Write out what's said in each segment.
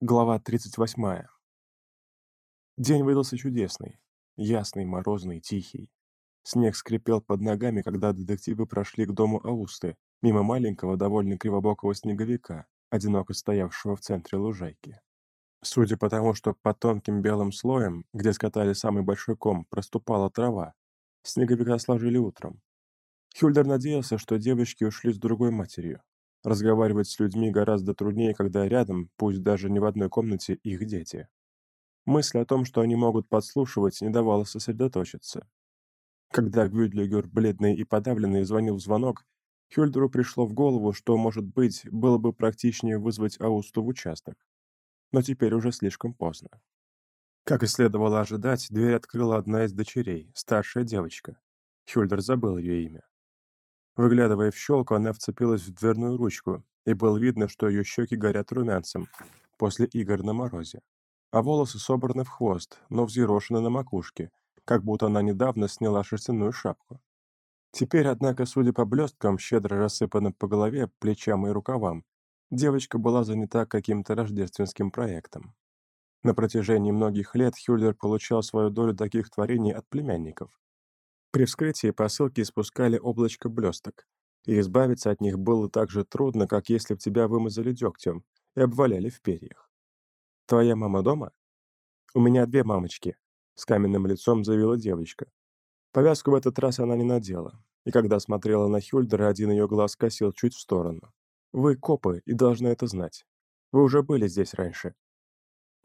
Глава 38. День выдался чудесный. Ясный, морозный, тихий. Снег скрипел под ногами, когда детективы прошли к дому Аусты, мимо маленького, довольно кривобокого снеговика, одиноко стоявшего в центре лужайки. Судя по тому, что под тонким белым слоем, где скатали самый большой ком, проступала трава, снеговика сложили утром. Хюльдер надеялся, что девочки ушли с другой матерью, Разговаривать с людьми гораздо труднее, когда рядом, пусть даже не в одной комнате, их дети. Мысль о том, что они могут подслушивать, не давала сосредоточиться. Когда Гвюдлигер, бледный и подавленный, звонил в звонок, Хюльдеру пришло в голову, что, может быть, было бы практичнее вызвать Аусту в участок. Но теперь уже слишком поздно. Как и следовало ожидать, дверь открыла одна из дочерей, старшая девочка. Хюльдер забыл ее имя. Выглядывая в щелку, она вцепилась в дверную ручку, и было видно, что ее щеки горят румянцем после игр на морозе. А волосы собраны в хвост, но взъерошены на макушке, как будто она недавно сняла шерстяную шапку. Теперь, однако, судя по блесткам, щедро рассыпанным по голове, плечам и рукавам, девочка была занята каким-то рождественским проектом. На протяжении многих лет Хюльдер получал свою долю таких творений от племянников, при вскрытии посылки испускали облачко блесток, и избавиться от них было так же трудно, как если б тебя вымазали дегтем и обваляли в перьях. «Твоя мама дома?» «У меня две мамочки», — с каменным лицом заявила девочка. Повязку в этот раз она не надела, и когда смотрела на Хюльдера, один ее глаз косил чуть в сторону. «Вы копы и должны это знать. Вы уже были здесь раньше.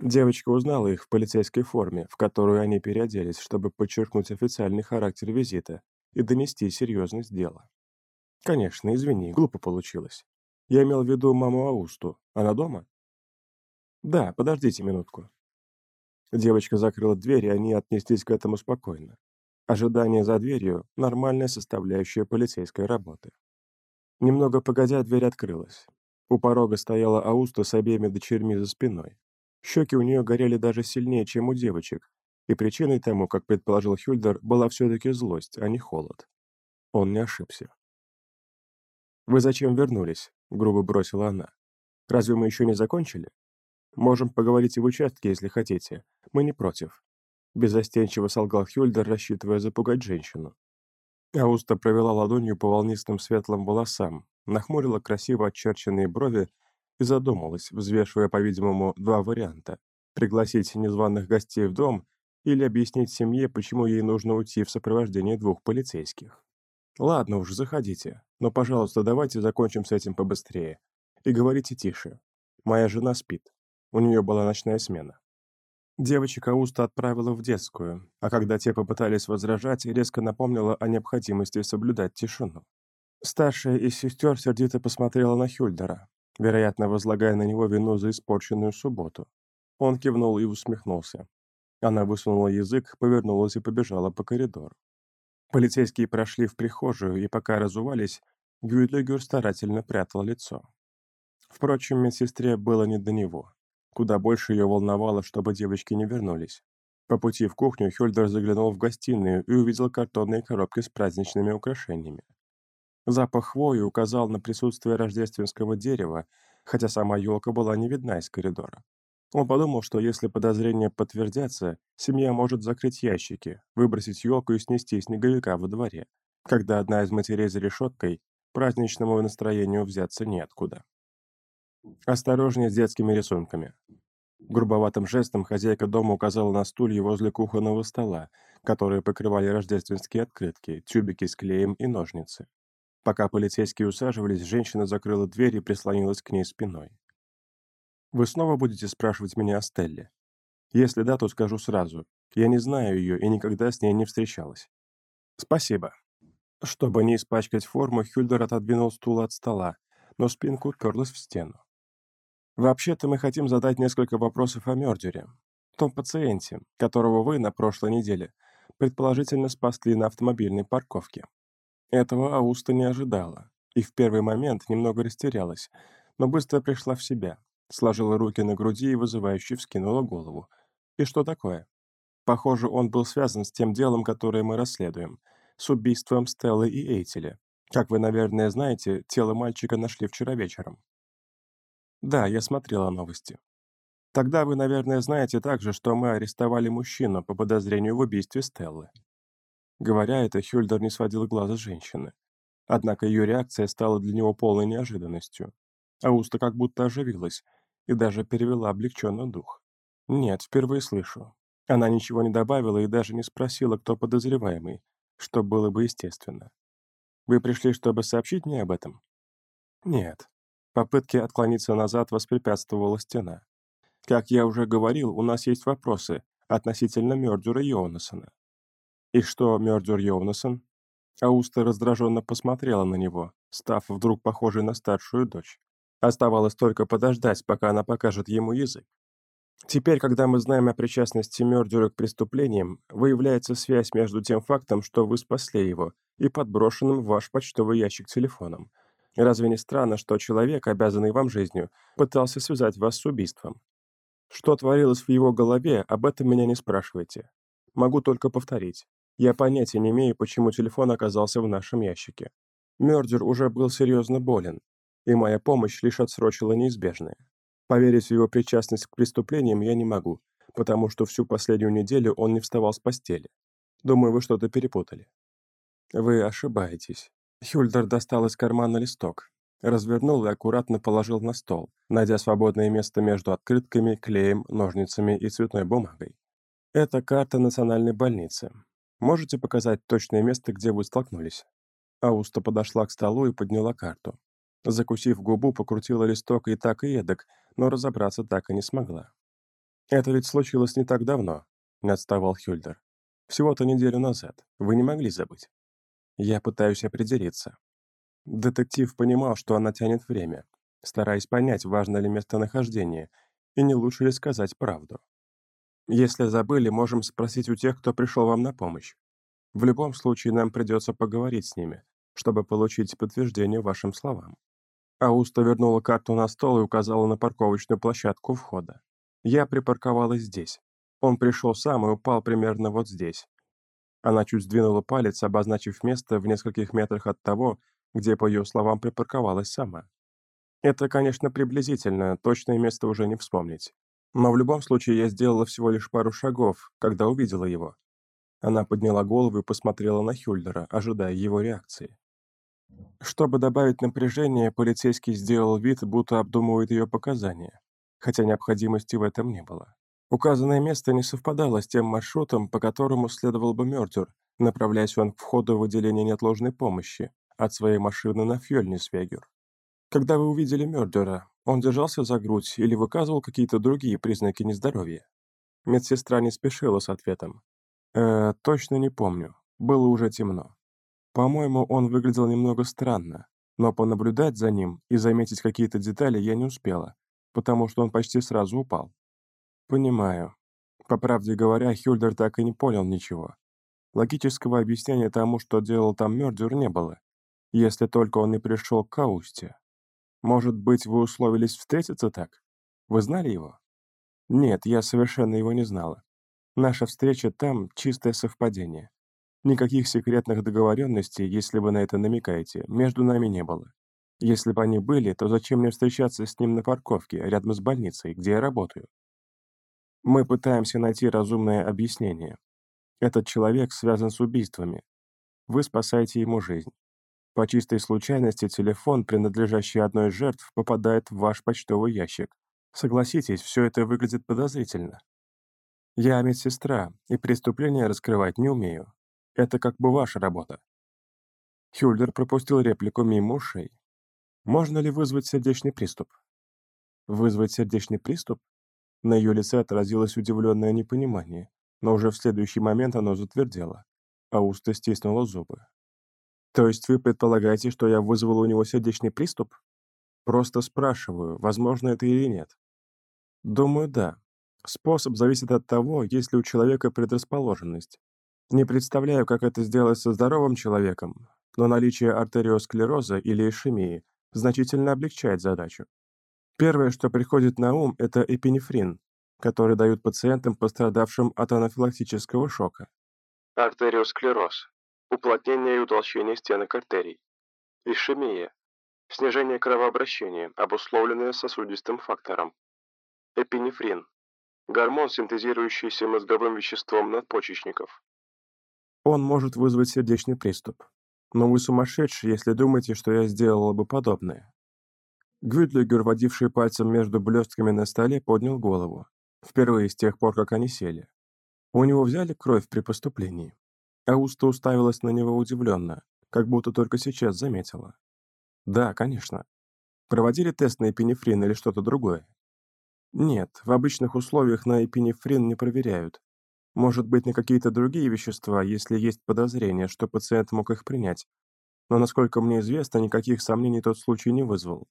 Девочка узнала их в полицейской форме, в которую они переоделись, чтобы подчеркнуть официальный характер визита и донести серьезность дела. «Конечно, извини, глупо получилось. Я имел в виду маму Аусту. Она дома?» «Да, подождите минутку». Девочка закрыла дверь, и они отнеслись к этому спокойно. Ожидание за дверью – нормальная составляющая полицейской работы. Немного погодя, дверь открылась. У порога стояла Ауста с обеими дочерьми за спиной. Щеки у нее горели даже сильнее, чем у девочек, и причиной тому, как предположил Хюльдер, была все-таки злость, а не холод. Он не ошибся. «Вы зачем вернулись?» — грубо бросила она. «Разве мы еще не закончили? Можем поговорить и в участке, если хотите. Мы не против». Безостенчиво солгал Хюльдер, рассчитывая запугать женщину. Ауста провела ладонью по волнистым светлым волосам, нахмурила красиво очерченные брови задумалась, взвешивая, по-видимому, два варианта – пригласить незваных гостей в дом или объяснить семье, почему ей нужно уйти в сопровождении двух полицейских. «Ладно уж, заходите, но, пожалуйста, давайте закончим с этим побыстрее. И говорите тише. Моя жена спит. У нее была ночная смена». Девочек Ауста отправила в детскую, а когда те попытались возражать, резко напомнила о необходимости соблюдать тишину. Старшая из сестер сердито посмотрела на Хюльдера, вероятно, возлагая на него вину за испорченную субботу. Он кивнул и усмехнулся. Она высунула язык, повернулась и побежала по коридору. Полицейские прошли в прихожую, и пока разувались, Гюйдлигер старательно прятал лицо. Впрочем, медсестре было не до него. Куда больше ее волновало, чтобы девочки не вернулись. По пути в кухню Хюльдер заглянул в гостиную и увидел картонные коробки с праздничными украшениями. Запах хвои указал на присутствие рождественского дерева, хотя сама елка была не видна из коридора. Он подумал, что если подозрения подтвердятся, семья может закрыть ящики, выбросить елку и снести снеговика во дворе, когда одна из матерей за решеткой, праздничному настроению взяться неоткуда. Осторожнее с детскими рисунками. Грубоватым жестом хозяйка дома указала на стулья возле кухонного стола, которые покрывали рождественские открытки, тюбики с клеем и ножницы. Пока полицейские усаживались, женщина закрыла дверь и прислонилась к ней спиной. «Вы снова будете спрашивать меня о Стелле? Если да, то скажу сразу. Я не знаю ее и никогда с ней не встречалась. Спасибо». Чтобы не испачкать форму, Хюльдер отодвинул стул от стола, но спинку уперлась в стену. «Вообще-то мы хотим задать несколько вопросов о Мёрдере, том пациенте, которого вы на прошлой неделе предположительно спасли на автомобильной парковке. Этого Ауста не ожидала, и в первый момент немного растерялась, но быстро пришла в себя, сложила руки на груди и вызывающе вскинула голову. И что такое? Похоже, он был связан с тем делом, которое мы расследуем, с убийством Стеллы и Эйтеля. Как вы, наверное, знаете, тело мальчика нашли вчера вечером. Да, я смотрела новости. Тогда вы, наверное, знаете также, что мы арестовали мужчину по подозрению в убийстве Стеллы. Говоря это, Хюльдер не сводил глаза женщины. Однако ее реакция стала для него полной неожиданностью. Ауста как будто оживилась и даже перевела облегченно дух. «Нет, впервые слышу». Она ничего не добавила и даже не спросила, кто подозреваемый, что было бы естественно. «Вы пришли, чтобы сообщить мне об этом?» «Нет». Попытке отклониться назад воспрепятствовала стена. «Как я уже говорил, у нас есть вопросы относительно Мёрдюра Йонасона». «И что, Мёрдюр Йонасон?» Ауста раздраженно посмотрела на него, став вдруг похожей на старшую дочь. Оставалось только подождать, пока она покажет ему язык. Теперь, когда мы знаем о причастности Мёрдюра к преступлениям, выявляется связь между тем фактом, что вы спасли его, и подброшенным в ваш почтовый ящик телефоном. Разве не странно, что человек, обязанный вам жизнью, пытался связать вас с убийством? Что творилось в его голове, об этом меня не спрашивайте. Могу только повторить. Я понятия не имею, почему телефон оказался в нашем ящике. Мёрдер уже был серьезно болен, и моя помощь лишь отсрочила неизбежное. Поверить в его причастность к преступлениям я не могу, потому что всю последнюю неделю он не вставал с постели. Думаю, вы что-то перепутали. Вы ошибаетесь. Хюльдер достал из кармана листок, развернул и аккуратно положил на стол, найдя свободное место между открытками, клеем, ножницами и цветной бумагой. Это карта национальной больницы. Можете показать точное место, где вы столкнулись?» Ауста подошла к столу и подняла карту. Закусив губу, покрутила листок и так и эдак, но разобраться так и не смогла. «Это ведь случилось не так давно», — не отставал Хюльдер. «Всего-то неделю назад. Вы не могли забыть?» «Я пытаюсь определиться». Детектив понимал, что она тянет время, стараясь понять, важно ли местонахождение, и не лучше ли сказать правду. Если забыли, можем спросить у тех, кто пришел вам на помощь. В любом случае, нам придется поговорить с ними, чтобы получить подтверждение вашим словам». Ауста вернула карту на стол и указала на парковочную площадку входа. «Я припарковалась здесь. Он пришел сам и упал примерно вот здесь». Она чуть сдвинула палец, обозначив место в нескольких метрах от того, где, по ее словам, припарковалась сама. Это, конечно, приблизительно, точное место уже не вспомнить. Но в любом случае я сделала всего лишь пару шагов, когда увидела его. Она подняла голову и посмотрела на Хюльдера, ожидая его реакции. Чтобы добавить напряжение, полицейский сделал вид, будто обдумывает ее показания, хотя необходимости в этом не было. Указанное место не совпадало с тем маршрутом, по которому следовал бы Мёртюр, направляясь он к входу в отделение неотложной помощи от своей машины на Фьёльнисвегер. Когда вы увидели Мёрдера, он держался за грудь или выказывал какие-то другие признаки нездоровья? Медсестра не спешила с ответом. «Э, точно не помню. Было уже темно. По-моему, он выглядел немного странно, но понаблюдать за ним и заметить какие-то детали я не успела, потому что он почти сразу упал. Понимаю. По правде говоря, Хюльдер так и не понял ничего. Логического объяснения тому, что делал там Мёрдер, не было, если только он не пришел к Каусте. Может быть, вы условились встретиться так? Вы знали его? Нет, я совершенно его не знала. Наша встреча там — чистое совпадение. Никаких секретных договоренностей, если вы на это намекаете, между нами не было. Если бы они были, то зачем мне встречаться с ним на парковке, рядом с больницей, где я работаю? Мы пытаемся найти разумное объяснение. Этот человек связан с убийствами. Вы спасаете ему жизнь. По чистой случайности телефон, принадлежащий одной из жертв, попадает в ваш почтовый ящик. Согласитесь, все это выглядит подозрительно. Я медсестра, и преступления раскрывать не умею. Это как бы ваша работа. Хюльдер пропустил реплику мимо ушей. Можно ли вызвать сердечный приступ? Вызвать сердечный приступ? На ее лице отразилось удивленное непонимание, но уже в следующий момент оно затвердело, а уста стиснуло зубы. То есть вы предполагаете, что я вызвал у него сердечный приступ? Просто спрашиваю, возможно это или нет. Думаю, да. Способ зависит от того, есть ли у человека предрасположенность. Не представляю, как это сделать со здоровым человеком, но наличие артериосклероза или ишемии значительно облегчает задачу. Первое, что приходит на ум, это эпинефрин, который дают пациентам, пострадавшим от анафилактического шока. Артериосклероз уплотнение и утолщение стенок артерий, ишемия, снижение кровообращения, обусловленное сосудистым фактором, эпинефрин, Гормон, синтезирующийся мозговым веществом надпочечников. Он может вызвать сердечный приступ. Но вы сумасшедший, если думаете, что я сделала бы подобное. Гвюдлигер, водивший пальцем между блестками на столе, поднял голову. Впервые с тех пор, как они сели. У него взяли кровь при поступлении. Ауста уставилась на него удивленно, как будто только сейчас заметила. Да, конечно. Проводили тест на эпинефрин или что-то другое? Нет, в обычных условиях на эпинефрин не проверяют. Может быть, на какие-то другие вещества, если есть подозрение, что пациент мог их принять. Но, насколько мне известно, никаких сомнений тот случай не вызвал.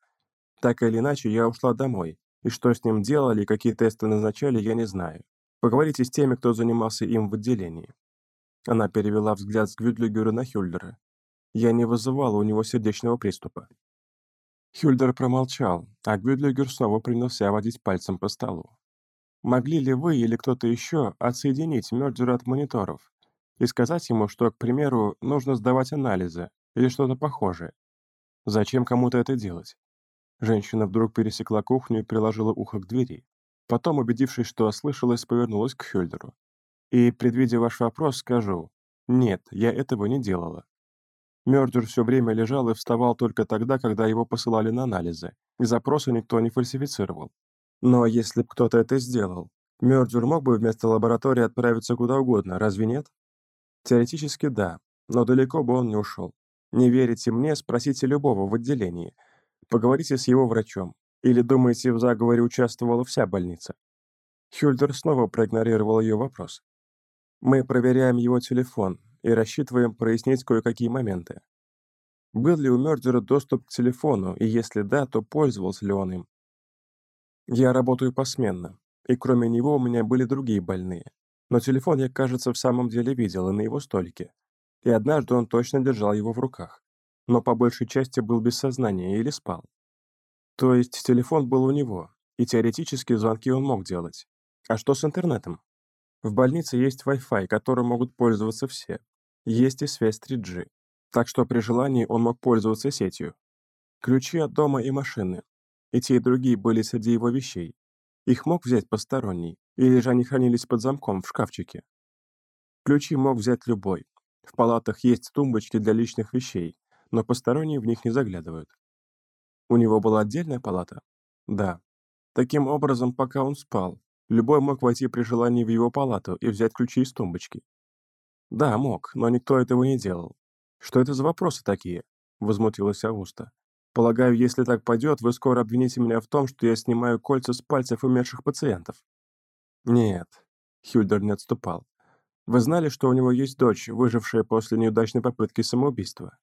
Так или иначе, я ушла домой, и что с ним делали, какие тесты назначали, я не знаю. Поговорите с теми, кто занимался им в отделении. Она перевела взгляд с Гвюдлигера на Хюльдера. Я не вызывала у него сердечного приступа. Хюльдер промолчал, а Гвюдлигер снова принялся водить пальцем по столу. Могли ли вы или кто-то еще отсоединить Мёрджера от мониторов и сказать ему, что, к примеру, нужно сдавать анализы или что-то похожее? Зачем кому-то это делать? Женщина вдруг пересекла кухню и приложила ухо к двери. Потом, убедившись, что ослышалась, повернулась к Хюльдеру. И, предвидя ваш вопрос, скажу, нет, я этого не делала. Мёрджер все время лежал и вставал только тогда, когда его посылали на анализы, и запросы никто не фальсифицировал. Но если бы кто-то это сделал, Мёрджер мог бы вместо лаборатории отправиться куда угодно, разве нет? Теоретически да, но далеко бы он не ушел. Не верите мне, спросите любого в отделении. Поговорите с его врачом. Или думаете, в заговоре участвовала вся больница? Хюльдер снова проигнорировал ее вопрос. Мы проверяем его телефон и рассчитываем прояснить кое-какие моменты. Был ли у Мёрдера доступ к телефону, и если да, то пользовался ли он им? Я работаю посменно, и кроме него у меня были другие больные. Но телефон я, кажется, в самом деле видел и на его столике. И однажды он точно держал его в руках. Но по большей части был без сознания или спал. То есть телефон был у него, и теоретически звонки он мог делать. А что с интернетом? В больнице есть Wi-Fi, которым могут пользоваться все. Есть и связь 3G. Так что при желании он мог пользоваться сетью. Ключи от дома и машины, и те, и другие были среди его вещей. Их мог взять посторонний, или же они хранились под замком в шкафчике. Ключи мог взять любой. В палатах есть тумбочки для личных вещей, но посторонние в них не заглядывают. У него была отдельная палата? Да. Таким образом, пока он спал, любой мог войти при желании в его палату и взять ключи из тумбочки. Да, мог, но никто этого не делал. Что это за вопросы такие? Возмутилась Ауста. Полагаю, если так пойдет, вы скоро обвините меня в том, что я снимаю кольца с пальцев умерших пациентов. Нет, Хюльдер не отступал. Вы знали, что у него есть дочь, выжившая после неудачной попытки самоубийства?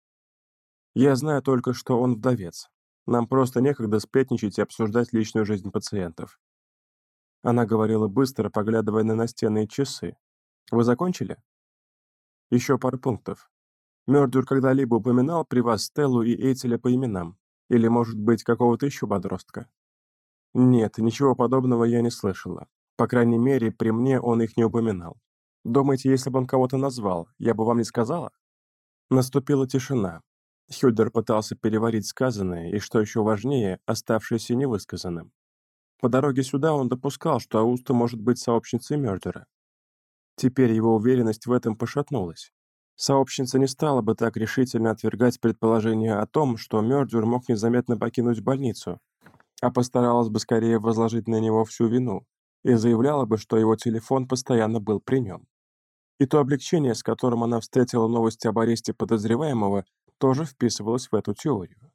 Я знаю только, что он вдовец. Нам просто некогда сплетничать и обсуждать личную жизнь пациентов. Она говорила быстро, поглядывая на настенные часы. Вы закончили? Еще пару пунктов. Мёрдюр когда-либо упоминал при вас Стеллу и Эйтеля по именам? Или, может быть, какого-то еще подростка? Нет, ничего подобного я не слышала. По крайней мере, при мне он их не упоминал. Думаете, если бы он кого-то назвал, я бы вам не сказала? Наступила тишина. Хюльдер пытался переварить сказанное и, что еще важнее, оставшееся невысказанным. По дороге сюда он допускал, что Ауста может быть сообщницей Мёрдера. Теперь его уверенность в этом пошатнулась. Сообщница не стала бы так решительно отвергать предположение о том, что Мёрдюр мог незаметно покинуть больницу, а постаралась бы скорее возложить на него всю вину и заявляла бы, что его телефон постоянно был при нем. И то облегчение, с которым она встретила новости об аресте подозреваемого, тоже вписывалось в эту теорию.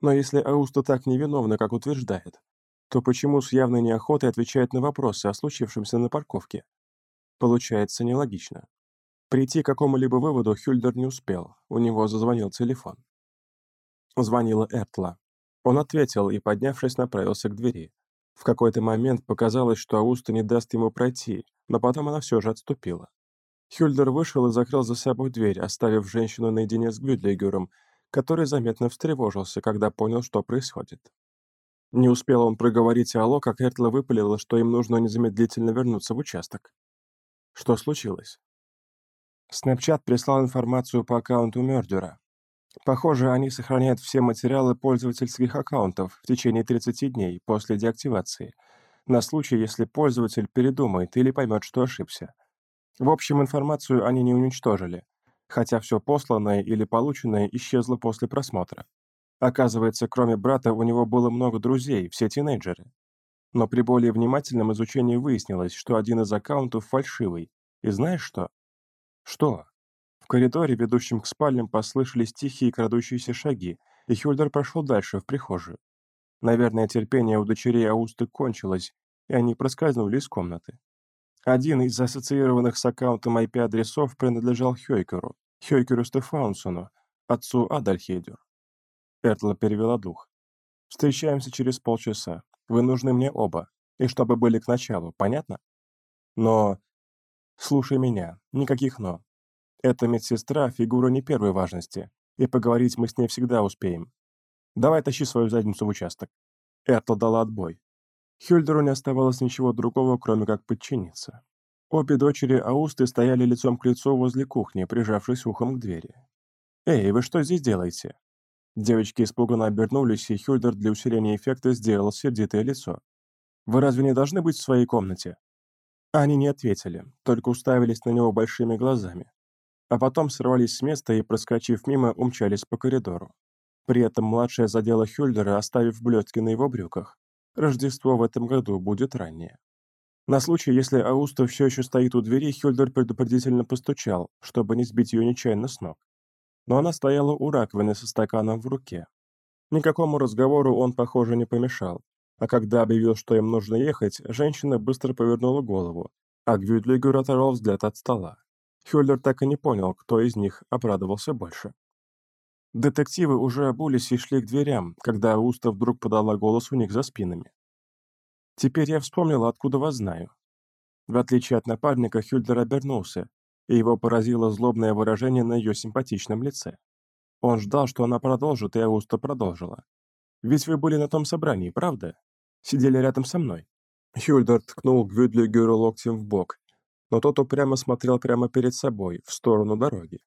Но если Ауста так невиновна, как утверждает, то почему с явной неохотой отвечает на вопросы о случившемся на парковке? Получается нелогично. Прийти к какому-либо выводу Хюльдер не успел, у него зазвонил телефон. Звонила Эртла. Он ответил и, поднявшись, направился к двери. В какой-то момент показалось, что Ауста не даст ему пройти, но потом она все же отступила. Хюльдер вышел и закрыл за собой дверь, оставив женщину наедине с Гюдлигером, который заметно встревожился, когда понял, что происходит. Не успел он проговорить алло, как Эртла выпалила, что им нужно незамедлительно вернуться в участок. Что случилось? Snapchat прислал информацию по аккаунту Мёрдера. Похоже, они сохраняют все материалы пользовательских аккаунтов в течение 30 дней после деактивации, на случай, если пользователь передумает или поймет, что ошибся. В общем, информацию они не уничтожили, хотя все посланное или полученное исчезло после просмотра. Оказывается, кроме брата, у него было много друзей, все тинейджеры. Но при более внимательном изучении выяснилось, что один из аккаунтов фальшивый. И знаешь что? Что? В коридоре, ведущем к спальням, послышались тихие крадущиеся шаги, и Хюльдер прошел дальше, в прихожую. Наверное, терпение у дочерей Аусты кончилось, и они проскользнули из комнаты. Один из ассоциированных с аккаунтом IP-адресов принадлежал Хёйкеру, Хёйкеру Стефансону, отцу Адальхейдер. Эртла перевела дух. «Встречаемся через полчаса. Вы нужны мне оба. И чтобы были к началу, понятно? Но... Слушай меня. Никаких «но». Эта медсестра — фигура не первой важности, и поговорить мы с ней всегда успеем. Давай тащи свою задницу в участок». Эртла дала отбой. Хюльдеру не оставалось ничего другого, кроме как подчиниться. Обе дочери Аусты стояли лицом к лицу возле кухни, прижавшись ухом к двери. «Эй, вы что здесь делаете?» Девочки испуганно обернулись, и Хюльдер для усиления эффекта сделал сердитое лицо. «Вы разве не должны быть в своей комнате?» Они не ответили, только уставились на него большими глазами. А потом сорвались с места и, проскочив мимо, умчались по коридору. При этом младшая задела Хюльдера, оставив блестки на его брюках. Рождество в этом году будет раннее. На случай, если Ауста все еще стоит у двери, Хюльдер предупредительно постучал, чтобы не сбить ее нечаянно с ног но она стояла у раковины со стаканом в руке. Никакому разговору он, похоже, не помешал, а когда объявил, что им нужно ехать, женщина быстро повернула голову, а Гвюдлигер оторвал взгляд от стола. Хюллер так и не понял, кто из них обрадовался больше. Детективы уже обулись и шли к дверям, когда Уста вдруг подала голос у них за спинами. «Теперь я вспомнила, откуда вас знаю». В отличие от напарника, Хюльдер обернулся, и его поразило злобное выражение на ее симпатичном лице. Он ждал, что она продолжит, и Ауста продолжила. «Ведь вы были на том собрании, правда? Сидели рядом со мной». Хюльдер ткнул Гвюдлигеру локтем в бок, но тот упрямо смотрел прямо перед собой, в сторону дороги.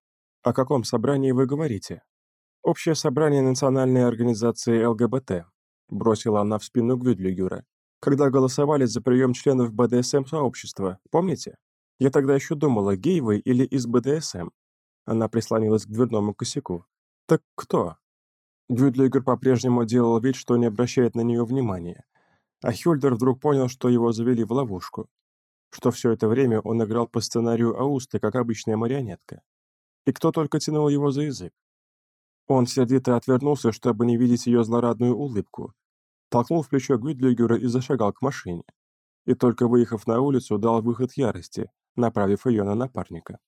«О каком собрании вы говорите?» «Общее собрание национальной организации ЛГБТ», бросила она в спину Гвюдлигера, когда голосовали за прием членов БДСМ-сообщества, помните? Я тогда еще думала, гей вы или из БДСМ. Она прислонилась к дверному косяку. Так кто? Гюдлигер по-прежнему делал вид, что не обращает на нее внимания. А Хюльдер вдруг понял, что его завели в ловушку. Что все это время он играл по сценарию Аусты, как обычная марионетка. И кто только тянул его за язык. Он сердито отвернулся, чтобы не видеть ее злорадную улыбку. Толкнул в плечо Гюдлигера и зашагал к машине. И только выехав на улицу, дал выход ярости, направив ее на напарника.